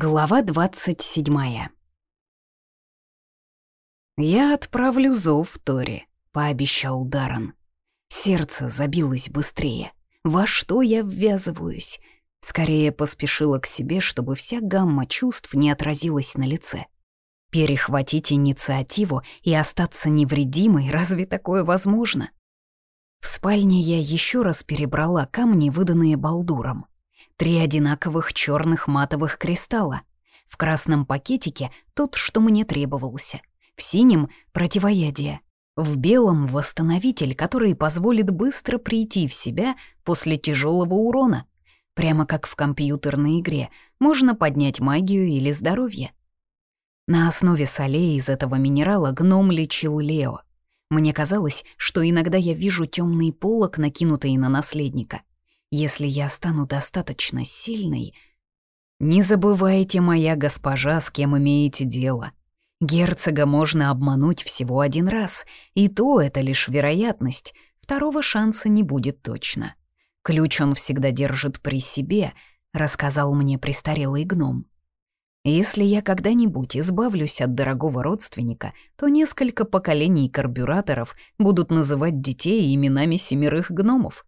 Глава 27 «Я отправлю зов Тори», — пообещал Даррен. Сердце забилось быстрее. Во что я ввязываюсь? Скорее поспешила к себе, чтобы вся гамма чувств не отразилась на лице. Перехватить инициативу и остаться невредимой, разве такое возможно? В спальне я еще раз перебрала камни, выданные Балдуром. Три одинаковых черных матовых кристалла. В красном пакетике тот, что мне требовался. В синем — противоядие. В белом — восстановитель, который позволит быстро прийти в себя после тяжелого урона. Прямо как в компьютерной игре. Можно поднять магию или здоровье. На основе солей из этого минерала гном лечил Лео. Мне казалось, что иногда я вижу темный полог, накинутый на наследника. Если я стану достаточно сильной... Не забывайте, моя госпожа, с кем имеете дело. Герцога можно обмануть всего один раз, и то это лишь вероятность, второго шанса не будет точно. Ключ он всегда держит при себе, рассказал мне престарелый гном. Если я когда-нибудь избавлюсь от дорогого родственника, то несколько поколений карбюраторов будут называть детей именами семерых гномов.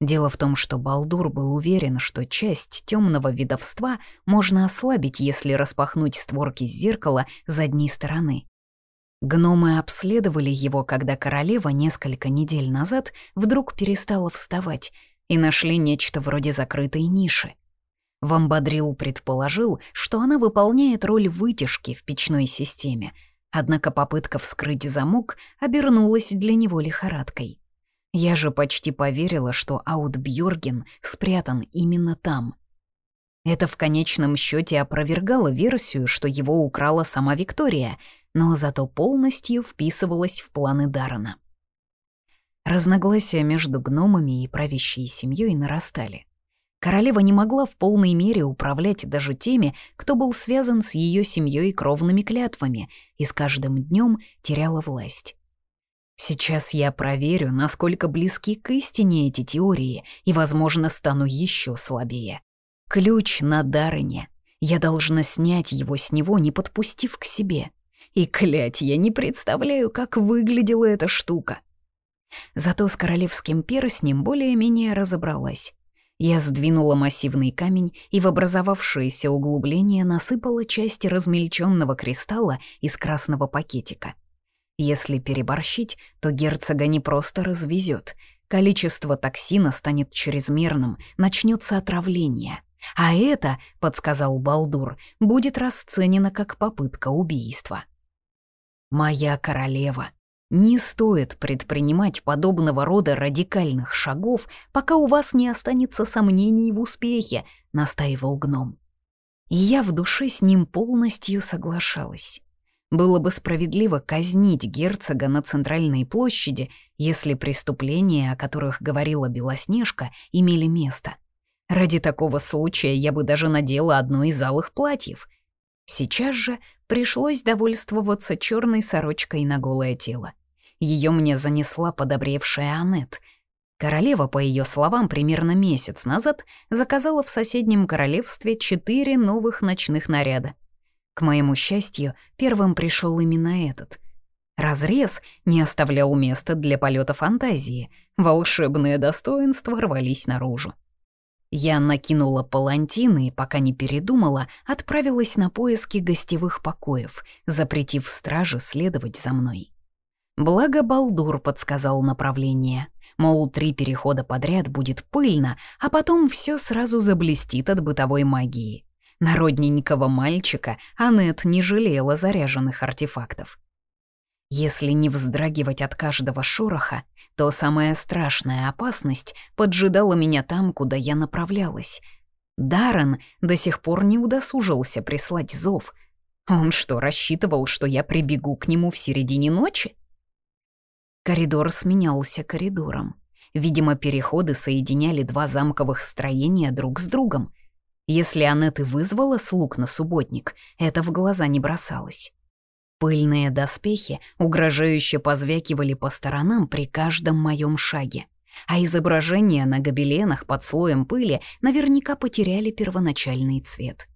Дело в том, что Балдур был уверен, что часть темного видовства можно ослабить, если распахнуть створки зеркала задней стороны. Гномы обследовали его, когда королева несколько недель назад вдруг перестала вставать и нашли нечто вроде закрытой ниши. Вамбадрил предположил, что она выполняет роль вытяжки в печной системе, однако попытка вскрыть замок обернулась для него лихорадкой. Я же почти поверила, что Аутбьорген спрятан именно там. Это в конечном счете опровергало версию, что его украла сама Виктория, но зато полностью вписывалось в планы Дарана. Разногласия между гномами и правящей семьей нарастали. Королева не могла в полной мере управлять даже теми, кто был связан с ее семьей кровными клятвами, и с каждым днем теряла власть. Сейчас я проверю, насколько близки к истине эти теории, и, возможно, стану еще слабее. Ключ на Дарыне. Я должна снять его с него, не подпустив к себе. И, клять, я не представляю, как выглядела эта штука. Зато с королевским перстнем более-менее разобралась. Я сдвинула массивный камень и в образовавшееся углубление насыпала часть размельченного кристалла из красного пакетика — если переборщить, то герцога не просто развезет. Количество токсина станет чрезмерным, начнется отравление. А это, подсказал Балдур, будет расценено как попытка убийства. «Моя королева», не стоит предпринимать подобного рода радикальных шагов, пока у вас не останется сомнений в успехе, настаивал гном. И я в душе с ним полностью соглашалась. Было бы справедливо казнить герцога на центральной площади, если преступления, о которых говорила Белоснежка, имели место. Ради такого случая я бы даже надела одно из алых платьев. Сейчас же пришлось довольствоваться черной сорочкой на голое тело. Ее мне занесла подобревшая Аннет. Королева, по ее словам, примерно месяц назад заказала в соседнем королевстве четыре новых ночных наряда. К моему счастью, первым пришел именно этот. Разрез не оставлял места для полета фантазии, волшебные достоинства рвались наружу. Я накинула палантины и, пока не передумала, отправилась на поиски гостевых покоев, запретив страже следовать за мной. Благо Балдур подсказал направление. Мол, три перехода подряд будет пыльно, а потом все сразу заблестит от бытовой магии. Народненького мальчика Аннет не жалела заряженных артефактов. Если не вздрагивать от каждого шороха, то самая страшная опасность поджидала меня там, куда я направлялась. Даррен до сих пор не удосужился прислать зов. Он что, рассчитывал, что я прибегу к нему в середине ночи? Коридор сменялся коридором. Видимо, переходы соединяли два замковых строения друг с другом. Если Аннет вызвала слуг на субботник, это в глаза не бросалось. Пыльные доспехи угрожающе позвякивали по сторонам при каждом моем шаге, а изображения на гобеленах под слоем пыли наверняка потеряли первоначальный цвет.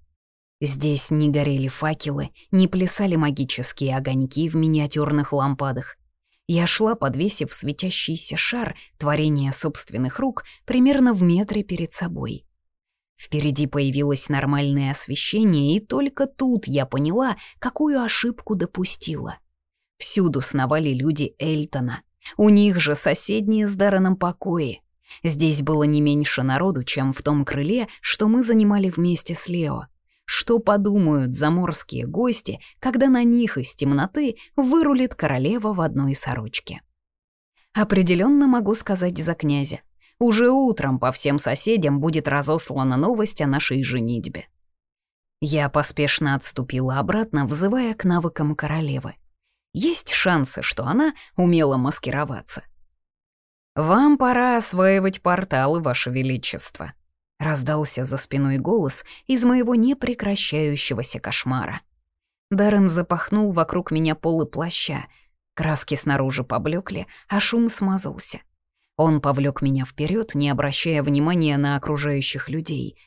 Здесь не горели факелы, не плясали магические огоньки в миниатюрных лампадах. Я шла, подвесив светящийся шар творения собственных рук примерно в метре перед собой. Впереди появилось нормальное освещение, и только тут я поняла, какую ошибку допустила. Всюду сновали люди Эльтона. У них же соседние с Дарреном покои. Здесь было не меньше народу, чем в том крыле, что мы занимали вместе с Лео. Что подумают заморские гости, когда на них из темноты вырулит королева в одной сорочке? Определенно могу сказать за князя. Уже утром по всем соседям будет разослана новость о нашей женитьбе. Я поспешно отступила обратно, взывая к навыкам королевы. Есть шансы, что она умела маскироваться. «Вам пора осваивать порталы, Ваше Величество», — раздался за спиной голос из моего непрекращающегося кошмара. Даррен запахнул вокруг меня полы плаща. Краски снаружи поблекли, а шум смазался. Он повлек меня вперед, не обращая внимания на окружающих людей.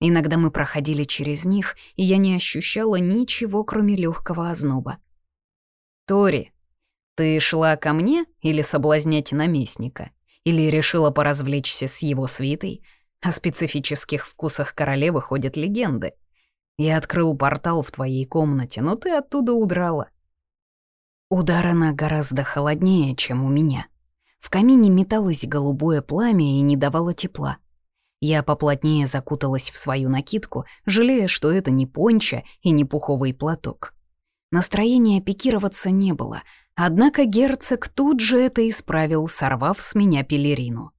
Иногда мы проходили через них, и я не ощущала ничего, кроме легкого озноба. «Тори, ты шла ко мне или соблазнять наместника? Или решила поразвлечься с его свитой? О специфических вкусах королевы ходят легенды. Я открыл портал в твоей комнате, но ты оттуда удрала. Удар она гораздо холоднее, чем у меня. В камине металось голубое пламя и не давало тепла. Я поплотнее закуталась в свою накидку, жалея, что это не понча и не пуховый платок. Настроения пикироваться не было, однако герцог тут же это исправил, сорвав с меня пелерину.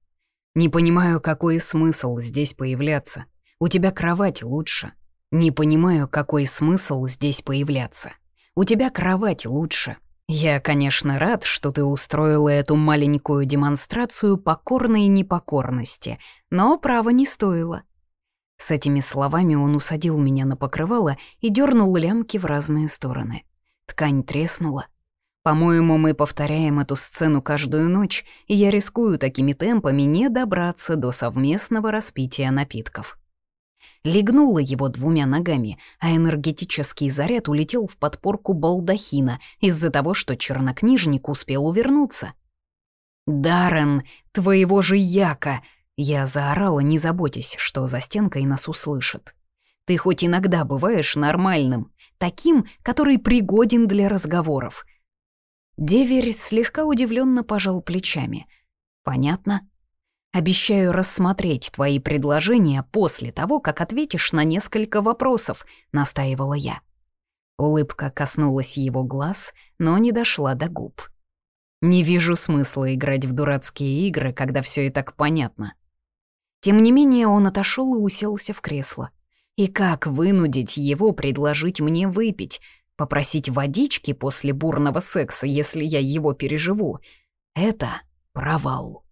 «Не понимаю, какой смысл здесь появляться. У тебя кровать лучше. Не понимаю, какой смысл здесь появляться. У тебя кровать лучше. Я, конечно, рад, что ты устроила эту маленькую демонстрацию покорной непокорности, но право не стоило. С этими словами он усадил меня на покрывало и дернул лямки в разные стороны. Ткань треснула. По-моему, мы повторяем эту сцену каждую ночь, и я рискую такими темпами не добраться до совместного распития напитков. Легнула его двумя ногами, а энергетический заряд улетел в подпорку балдахина из-за того, что чернокнижник успел увернуться. «Даррен, твоего же яка!» Я заорала, не заботясь, что за стенкой нас услышат. «Ты хоть иногда бываешь нормальным, таким, который пригоден для разговоров». Деверь слегка удивленно пожал плечами. «Понятно. Обещаю рассмотреть твои предложения после того, как ответишь на несколько вопросов», — настаивала я. Улыбка коснулась его глаз, но не дошла до губ. «Не вижу смысла играть в дурацкие игры, когда все и так понятно», тем не менее он отошел и уселся в кресло. И как вынудить его предложить мне выпить? Попросить водички после бурного секса, если я его переживу? Это провал.